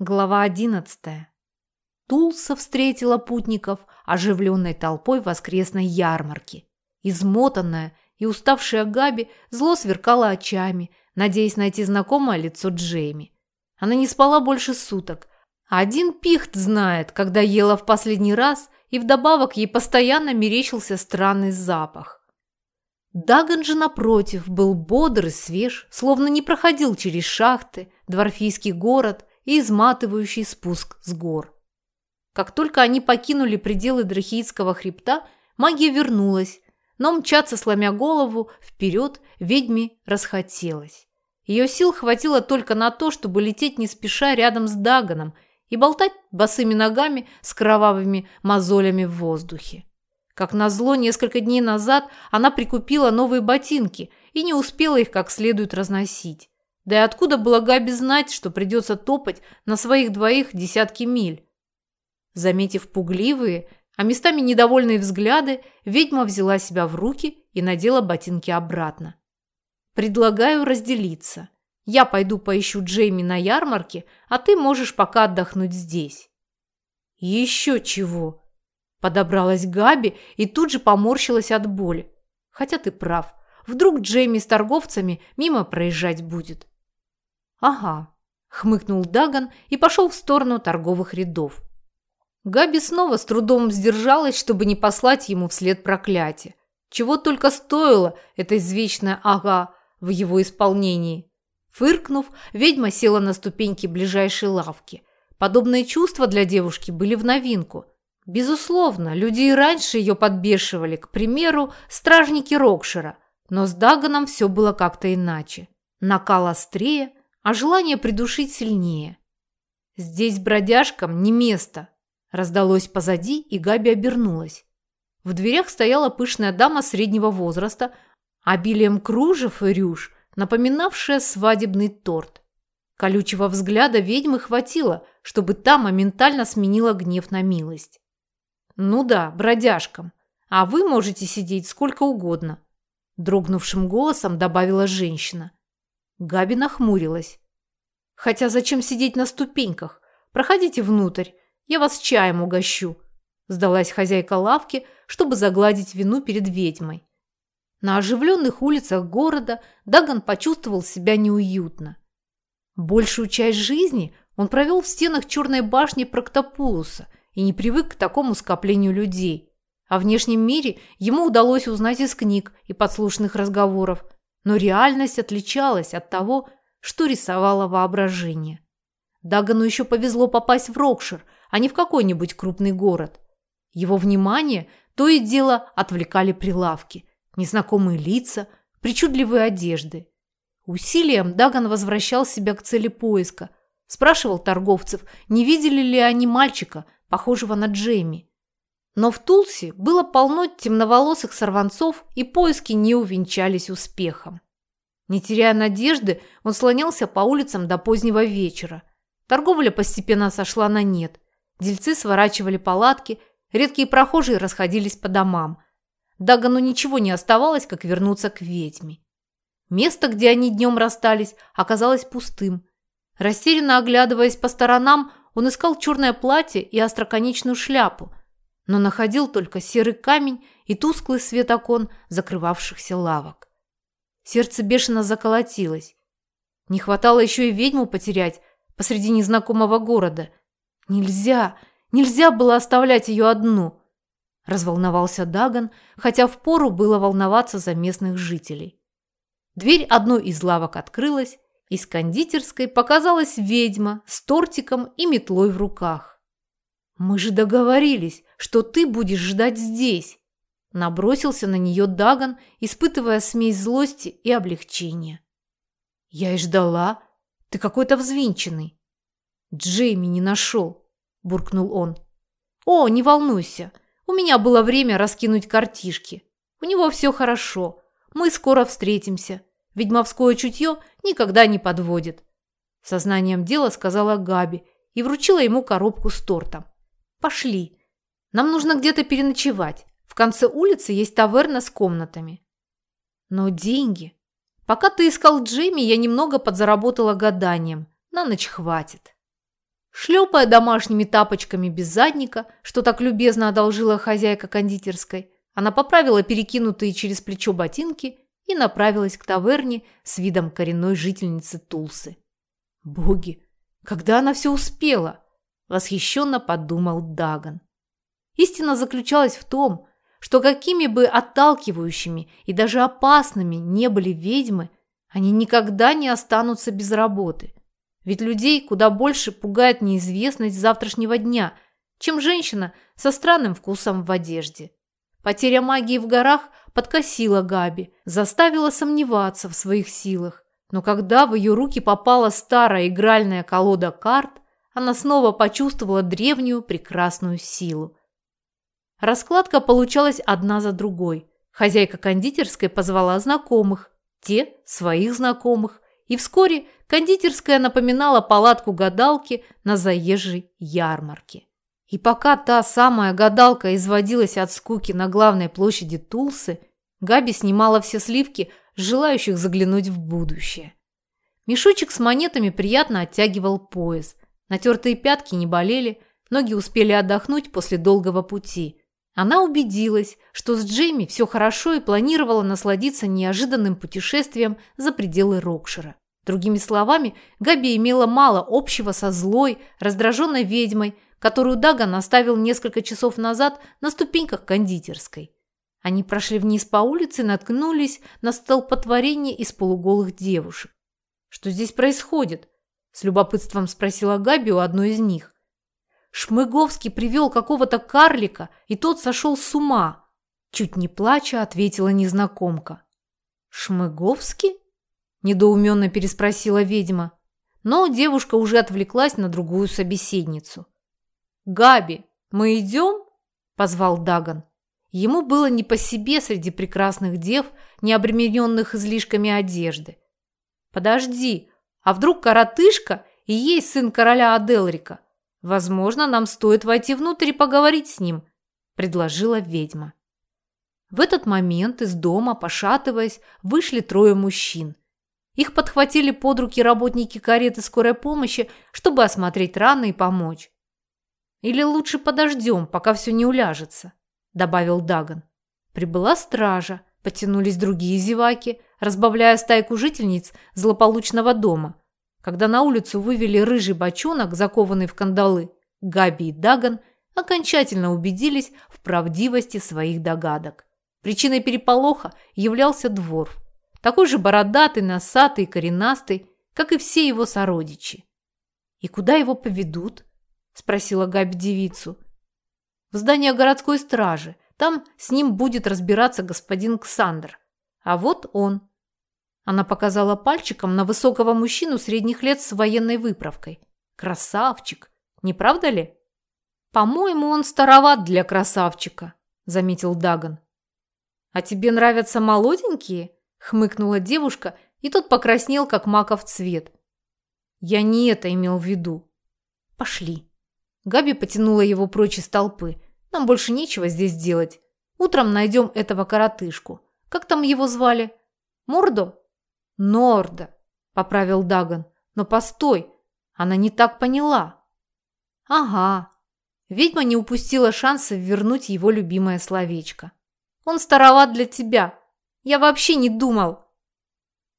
Глава одиннадцатая. Тулса встретила путников оживленной толпой воскресной ярмарки. Измотанная и уставшая Габи зло сверкала очами, надеясь найти знакомое лицо Джейми. Она не спала больше суток. Один пихт знает, когда ела в последний раз, и вдобавок ей постоянно мерещился странный запах. Даган же, напротив, был бодр и свеж, словно не проходил через шахты, дворфийский город и изматывающий спуск с гор. Как только они покинули пределы Драхийского хребта, магия вернулась, но мчаться, сломя голову, вперед ведьме расхотелось. Ее сил хватило только на то, чтобы лететь не спеша рядом с Даганом и болтать босыми ногами с кровавыми мозолями в воздухе. Как назло, несколько дней назад она прикупила новые ботинки и не успела их как следует разносить. Да и откуда было Габи знать, что придется топать на своих двоих десятки миль? Заметив пугливые, а местами недовольные взгляды, ведьма взяла себя в руки и надела ботинки обратно. «Предлагаю разделиться. Я пойду поищу Джейми на ярмарке, а ты можешь пока отдохнуть здесь». «Еще чего!» Подобралась Габи и тут же поморщилась от боли. «Хотя ты прав. Вдруг Джейми с торговцами мимо проезжать будет?» «Ага», – хмыкнул Даган и пошел в сторону торговых рядов. Габи снова с трудом сдержалась, чтобы не послать ему вслед проклятие. Чего только стоило это извечное «ага» в его исполнении. Фыркнув, ведьма села на ступеньки ближайшей лавки. Подобные чувства для девушки были в новинку. Безусловно, люди и раньше ее подбешивали, к примеру, стражники Рокшира, но с Даганом все было как-то иначе. Накал острее, а желание придушить сильнее. «Здесь бродяжкам не место», – раздалось позади, и Габи обернулась. В дверях стояла пышная дама среднего возраста, обилием кружев и рюш, напоминавшая свадебный торт. Колючего взгляда ведьмы хватило, чтобы та моментально сменила гнев на милость. «Ну да, бродяжкам. А вы можете сидеть сколько угодно», – дрогнувшим голосом добавила женщина. Габи нахмурилась. «Хотя зачем сидеть на ступеньках? Проходите внутрь, я вас чаем угощу», сдалась хозяйка лавки, чтобы загладить вину перед ведьмой. На оживленных улицах города Даган почувствовал себя неуютно. Большую часть жизни он провел в стенах черной башни Проктопулуса и не привык к такому скоплению людей. О внешнем мире ему удалось узнать из книг и подслушанных разговоров – но реальность отличалась от того, что рисовало воображение. Дагану еще повезло попасть в Рокшир, а не в какой-нибудь крупный город. Его внимание то и дело отвлекали прилавки, незнакомые лица, причудливые одежды. Усилием Даган возвращал себя к цели поиска, спрашивал торговцев, не видели ли они мальчика, похожего на Джейми. Но в Тулсе было полно темноволосых сорванцов, и поиски не увенчались успехом. Не теряя надежды, он слонялся по улицам до позднего вечера. Торговля постепенно сошла на нет. Дельцы сворачивали палатки, редкие прохожие расходились по домам. Дагану ничего не оставалось, как вернуться к ведьме. Место, где они днем расстались, оказалось пустым. Растерянно оглядываясь по сторонам, он искал черное платье и остроконечную шляпу – но находил только серый камень и тусклый свет окон, закрывавшихся лавок. Сердце бешено заколотилось. Не хватало еще и ведьму потерять посреди незнакомого города. Нельзя, нельзя было оставлять ее одну. Разволновался Даган, хотя впору было волноваться за местных жителей. Дверь одной из лавок открылась, из кондитерской показалась ведьма с тортиком и метлой в руках. «Мы же договорились, что ты будешь ждать здесь!» Набросился на нее Даган, испытывая смесь злости и облегчения. «Я и ждала. Ты какой-то взвинченный». «Джейми не нашел», – буркнул он. «О, не волнуйся. У меня было время раскинуть картишки. У него все хорошо. Мы скоро встретимся. Ведьмовское чутье никогда не подводит». Сознанием дела сказала Габи и вручила ему коробку с тортом. Пошли. Нам нужно где-то переночевать. В конце улицы есть таверна с комнатами. Но деньги... Пока ты искал Джейми, я немного подзаработала гаданием. На ночь хватит. Шлепая домашними тапочками без задника, что так любезно одолжила хозяйка кондитерской, она поправила перекинутые через плечо ботинки и направилась к таверне с видом коренной жительницы Тулсы. «Боги, когда она все успела?» – восхищенно подумал Даган. Истина заключалась в том, что какими бы отталкивающими и даже опасными не были ведьмы, они никогда не останутся без работы. Ведь людей куда больше пугает неизвестность завтрашнего дня, чем женщина со странным вкусом в одежде. Потеря магии в горах подкосила Габи, заставила сомневаться в своих силах. Но когда в ее руки попала старая игральная колода карт, она снова почувствовала древнюю прекрасную силу. Раскладка получалась одна за другой. Хозяйка кондитерской позвала знакомых, те – своих знакомых, и вскоре кондитерская напоминала палатку гадалки на заезжей ярмарке. И пока та самая гадалка изводилась от скуки на главной площади Тулсы, Габи снимала все сливки желающих заглянуть в будущее. Мешочек с монетами приятно оттягивал пояс. Натертые пятки не болели, ноги успели отдохнуть после долгого пути. Она убедилась, что с Джейми все хорошо и планировала насладиться неожиданным путешествием за пределы Рокшира. Другими словами, Габи имела мало общего со злой, раздраженной ведьмой, которую Даган оставил несколько часов назад на ступеньках кондитерской. Они прошли вниз по улице и наткнулись на столпотворение из полуголых девушек. «Что здесь происходит?» – с любопытством спросила Габи у одной из них. Шмыговский привел какого-то карлика, и тот сошел с ума. Чуть не плача, ответила незнакомка. «Шмыговский?» – недоуменно переспросила ведьма. Но девушка уже отвлеклась на другую собеседницу. «Габи, мы идем?» – позвал Даган. Ему было не по себе среди прекрасных дев, не обремененных излишками одежды. «Подожди, а вдруг коротышка и есть сын короля Аделрика? Возможно, нам стоит войти внутрь и поговорить с ним», – предложила ведьма. В этот момент из дома, пошатываясь, вышли трое мужчин. Их подхватили под руки работники кареты скорой помощи, чтобы осмотреть раны и помочь. Или лучше подождем, пока все не уляжется», – добавил Даган. Прибыла стража, потянулись другие зеваки, разбавляя стайку жительниц злополучного дома. Когда на улицу вывели рыжий бочонок, закованный в кандалы, Габи и Даган окончательно убедились в правдивости своих догадок. Причиной переполоха являлся Дворф, такой же бородатый, носатый коренастый, как и все его сородичи. И куда его поведут? спросила Габи девицу. В здание городской стражи. Там с ним будет разбираться господин Ксандр. А вот он. Она показала пальчиком на высокого мужчину средних лет с военной выправкой. Красавчик, не правда ли? По-моему, он староват для красавчика, заметил Даган. А тебе нравятся молоденькие? хмыкнула девушка, и тот покраснел, как маков цвет. Я не это имел в виду. Пошли. Габи потянула его прочь из толпы. «Нам больше нечего здесь делать. Утром найдем этого коротышку. Как там его звали? Мордо?» «Норда», – поправил Даган. «Но постой, она не так поняла». «Ага». Ведьма не упустила шанса вернуть его любимое словечко. «Он староват для тебя. Я вообще не думал».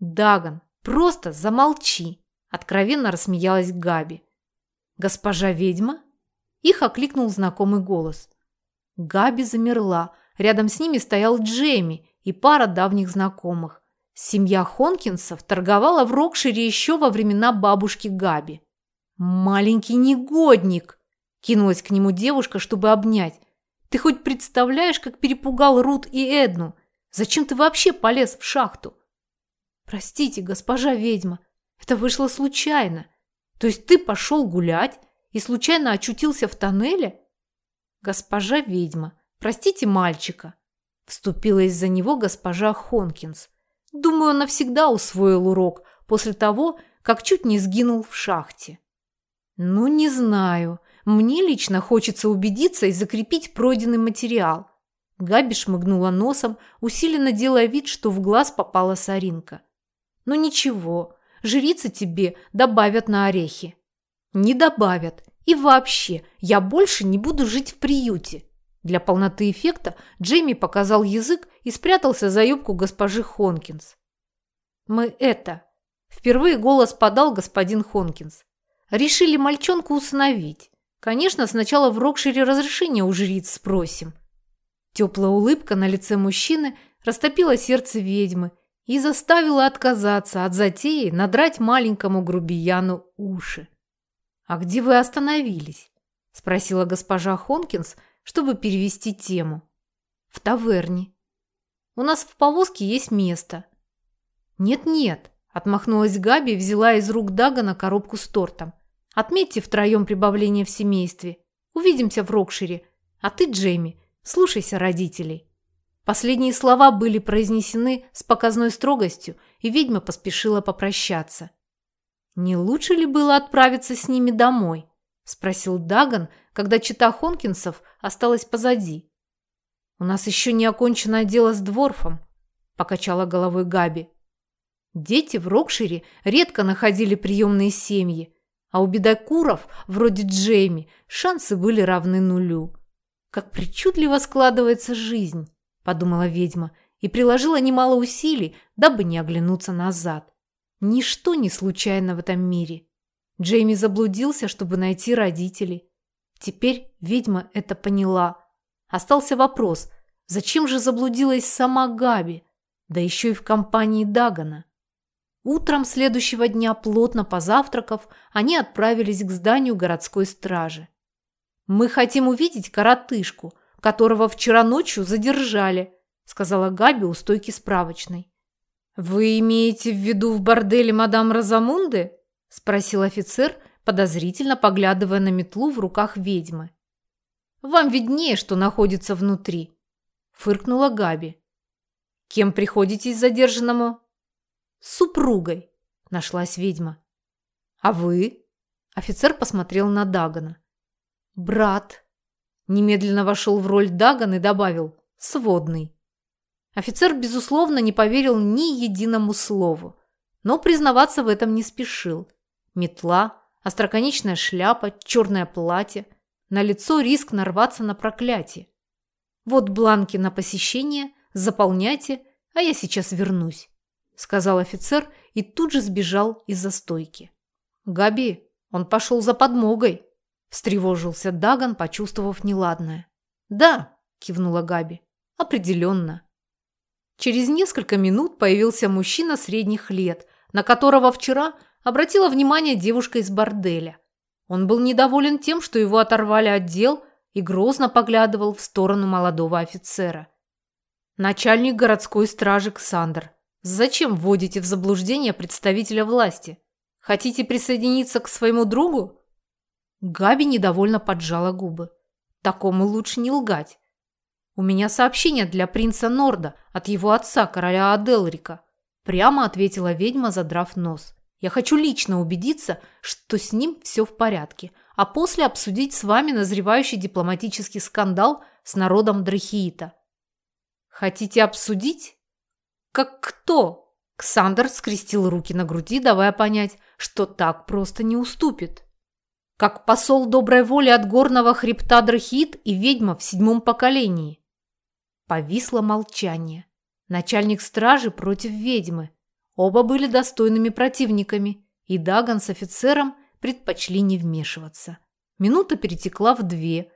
«Даган, просто замолчи», – откровенно рассмеялась Габи. «Госпожа ведьма?» Их окликнул знакомый голос. Габи замерла. Рядом с ними стоял Джейми и пара давних знакомых. Семья Хонкинсов торговала в Рокшире еще во времена бабушки Габи. «Маленький негодник!» – кинулась к нему девушка, чтобы обнять. «Ты хоть представляешь, как перепугал Рут и Эдну? Зачем ты вообще полез в шахту?» «Простите, госпожа ведьма, это вышло случайно. То есть ты пошел гулять, и случайно очутился в тоннеле? Госпожа ведьма, простите мальчика. Вступилась за него госпожа Хонкинс. Думаю, он навсегда усвоил урок после того, как чуть не сгинул в шахте. Ну, не знаю. Мне лично хочется убедиться и закрепить пройденный материал. Габи шмыгнула носом, усиленно делая вид, что в глаз попала соринка. Ну ничего, жрицы тебе добавят на орехи. Не добавят. И вообще, я больше не буду жить в приюте. Для полноты эффекта Джейми показал язык и спрятался за юбку госпожи Хонкинс. «Мы это...» Впервые голос подал господин Хонкинс. «Решили мальчонку усыновить. Конечно, сначала в Рокшире разрешение у жриц спросим». Теплая улыбка на лице мужчины растопила сердце ведьмы и заставила отказаться от затеи надрать маленькому грубияну уши. «А где вы остановились?» – спросила госпожа Хонкинс, чтобы перевести тему. «В таверне. У нас в повозке есть место». «Нет-нет», – отмахнулась Габи и взяла из рук Дагана коробку с тортом. «Отметьте втроем прибавление в семействе. Увидимся в Рокшире. А ты, Джейми, слушайся родителей». Последние слова были произнесены с показной строгостью, и ведьма поспешила попрощаться. «Не лучше ли было отправиться с ними домой?» – спросил Даган, когда чита Хонкинсов осталась позади. «У нас еще не окончено дело с Дворфом», – покачала головой Габи. Дети в Рокшире редко находили приемные семьи, а у бедокуров, вроде Джейми, шансы были равны нулю. «Как причудливо складывается жизнь», – подумала ведьма, и приложила немало усилий, дабы не оглянуться назад. Ничто не случайно в этом мире. Джейми заблудился, чтобы найти родителей. Теперь ведьма это поняла. Остался вопрос, зачем же заблудилась сама Габи, да еще и в компании Дагана? Утром следующего дня, плотно позавтракав, они отправились к зданию городской стражи. «Мы хотим увидеть коротышку, которого вчера ночью задержали», сказала Габи у стойки справочной. «Вы имеете в виду в борделе мадам Розамунды?» – спросил офицер, подозрительно поглядывая на метлу в руках ведьмы. «Вам виднее, что находится внутри», – фыркнула Габи. «Кем приходитесь задержанному?» «С супругой», – нашлась ведьма. «А вы?» – офицер посмотрел на Дагана. «Брат». Немедленно вошел в роль Даган и добавил «сводный». Офицер, безусловно, не поверил ни единому слову, но признаваться в этом не спешил. Метла, остроконечная шляпа, черное платье. На лицо риск нарваться на проклятие. Вот бланки на посещение, заполняйте, а я сейчас вернусь, сказал офицер и тут же сбежал из-за стойки. Габи, он пошел за подмогой, встревожился Даган, почувствовав неладное. Да, кивнула Габи, определенно. Через несколько минут появился мужчина средних лет, на которого вчера обратила внимание девушка из борделя. Он был недоволен тем, что его оторвали от дел и грозно поглядывал в сторону молодого офицера. Начальник городской стражи Ксандр. Зачем вводите в заблуждение представителя власти? Хотите присоединиться к своему другу? Габи недовольно поджала губы. Такому лучше не лгать. У меня сообщение для принца Норда от его отца, короля Аделрика. Прямо ответила ведьма, задрав нос. Я хочу лично убедиться, что с ним все в порядке, а после обсудить с вами назревающий дипломатический скандал с народом Драхиита. Хотите обсудить? Как кто? Ксандр скрестил руки на груди, давая понять, что так просто не уступит. Как посол доброй воли от горного хребта Драхиит и ведьма в седьмом поколении. Повисло молчание. Начальник стражи против ведьмы. Оба были достойными противниками, и Даган с офицером предпочли не вмешиваться. Минута перетекла в две,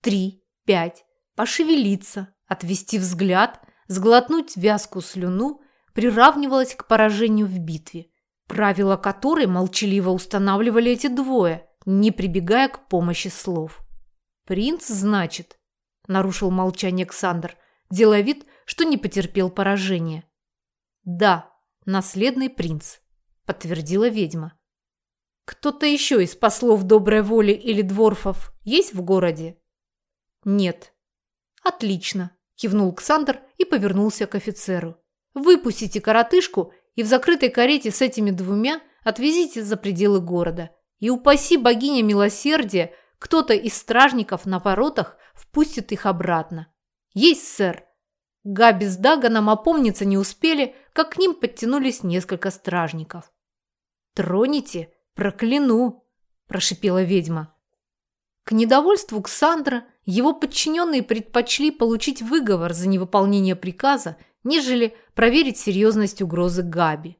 три, пять. Пошевелиться, отвести взгляд, сглотнуть вязкую слюну приравнивалось к поражению в битве, правила которой молчаливо устанавливали эти двое, не прибегая к помощи слов. «Принц, значит?» – нарушил молчание Александр, делая вид, что не потерпел поражения. «Да», наследный принц», – подтвердила ведьма. «Кто-то еще из послов доброй воли или дворфов есть в городе?» «Нет». «Отлично», – кивнул Ксандр и повернулся к офицеру. «Выпустите коротышку и в закрытой карете с этими двумя отвезите за пределы города. И упаси богиня милосердия, кто-то из стражников на воротах впустит их обратно. Есть, сэр!» Габи с Даганом опомниться не успели, как к ним подтянулись несколько стражников. «Троните, прокляну!» – прошипела ведьма. К недовольству Ксандра его подчиненные предпочли получить выговор за невыполнение приказа, нежели проверить серьезность угрозы Габи.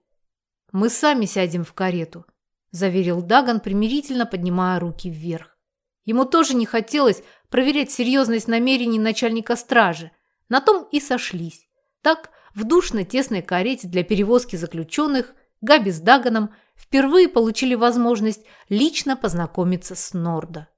«Мы сами сядем в карету», – заверил Даган, примирительно поднимая руки вверх. Ему тоже не хотелось проверять серьезность намерений начальника стражи. На том и сошлись. Так, в душной тесной карете для перевозки заключенных Габи с Даганом впервые получили возможность лично познакомиться с Нордо.